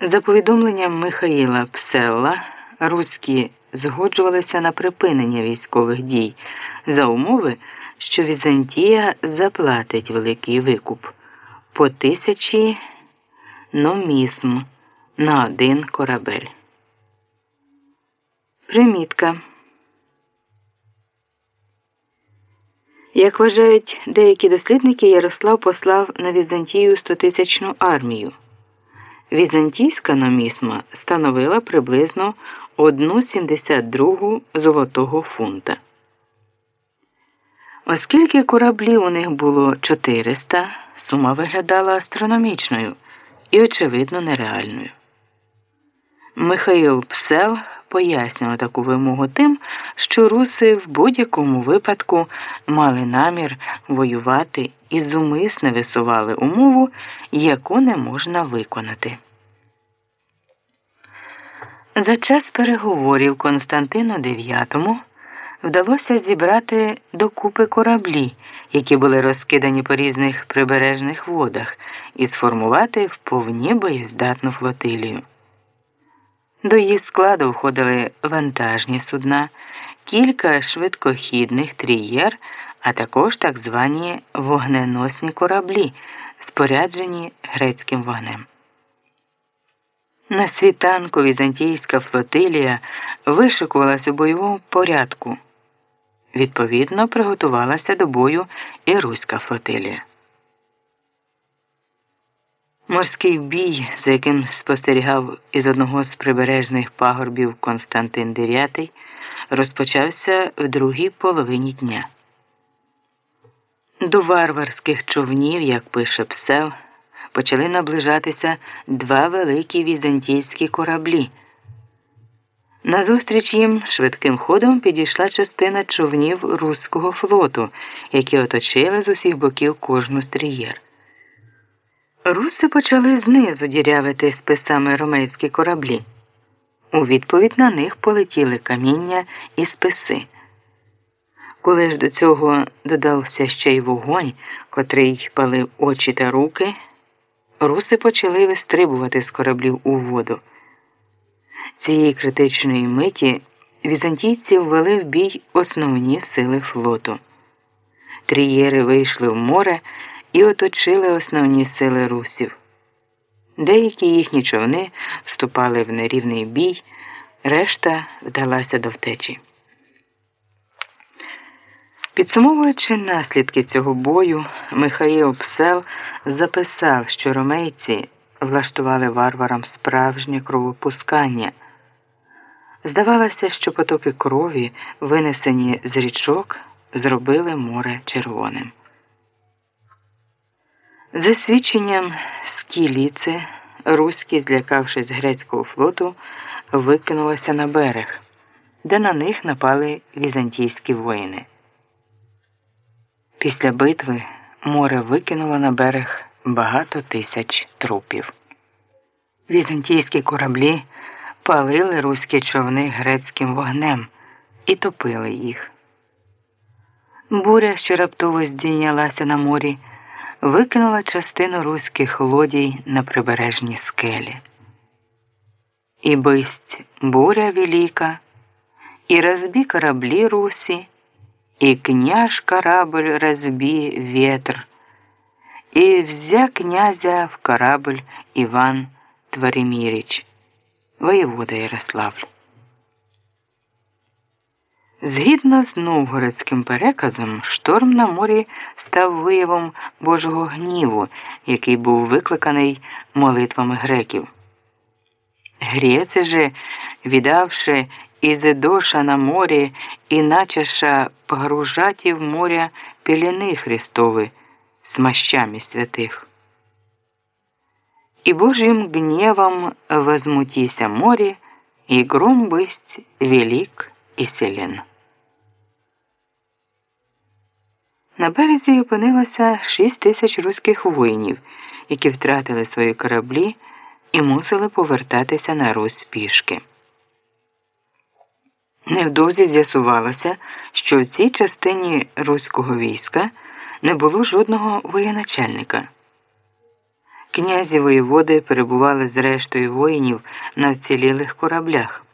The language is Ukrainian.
За повідомленням Михаїла Пселла, руські згоджувалися на припинення військових дій за умови, що Візантія заплатить великий викуп по тисячі номісм на один корабель. Примітка. Як вважають деякі дослідники, Ярослав послав на Візантію стотисячну армію. Візантійська номісма становила приблизно 1,72 золотого фунта. Оскільки кораблів у них було 400, сума виглядала астрономічною і, очевидно, нереальною. Михаїл Псел пояснював таку вимогу тим, що руси в будь-якому випадку мали намір воювати і зумисне висували умову, яку не можна виконати. За час переговорів Константину IX вдалося зібрати докупи кораблі, які були розкидані по різних прибережних водах, і сформувати вповні боєздатну флотилію. До її складу входили вантажні судна, кілька швидкохідних трієр, а також так звані вогненосні кораблі, споряджені грецьким вогнем. На світанку візантійська флотилія вишикувалась у бойовому порядку. Відповідно, приготувалася до бою і руська флотилія. Морський бій, за яким спостерігав із одного з прибережних пагорбів Константин IX, розпочався в другій половині дня. До варварських човнів, як пише Псел, почали наближатися два великі візантійські кораблі. Назустріч їм швидким ходом підійшла частина човнів Руського флоту, які оточили з усіх боків кожну стрієр. Руси почали знизу дірявити списами ромейські кораблі. У відповідь на них полетіли каміння і списи. Коли ж до цього додався ще й вогонь, котрий палив очі та руки, руси почали вистрибувати з кораблів у воду. Цієї критичної миті візантійці ввели в бій основні сили флоту. Трієри вийшли в море і оточили основні сили русів. Деякі їхні човни вступали в нерівний бій, решта вдалася до втечі. Підсумовуючи наслідки цього бою, Михаїл Псел записав, що ромейці влаштували варварам справжнє кровопускання. Здавалося, що потоки крові, винесені з річок, зробили море червоним. За свідченням скіліци, руські, злякавшись грецького флоту, викинулися на берег, де на них напали візантійські воїни. Після битви море викинуло на берег багато тисяч трупів. Візантійські кораблі палили руські човни грецьким вогнем і топили їх. Буря, що раптово здійнялася на морі викинула частину руських лодій на прибережні скелі. І бисть буря велика, і розбі кораблі Русі, і княж корабль розбі ветр, і взя князя в корабль Іван Твориміріч, воєвода Ярославль. Згідно з новгородським переказом, шторм на морі став виявом Божого гніву, який був викликаний молитвами греків. Грєці же, віддавши Ізидоша на морі, і начаша погружаті в моря піліни Христови з мощами святих. І Божьим гневом возмутися море, і гром бысть велик і. На березі опинилося 6 тисяч руських воїнів, які втратили свої кораблі і мусили повертатися на Русь пішки. Невдовзі з'ясувалося, що в цій частині руського війська не було жодного воєначальника. Князі воєводи перебували з рештою воїнів на вцілілих кораблях.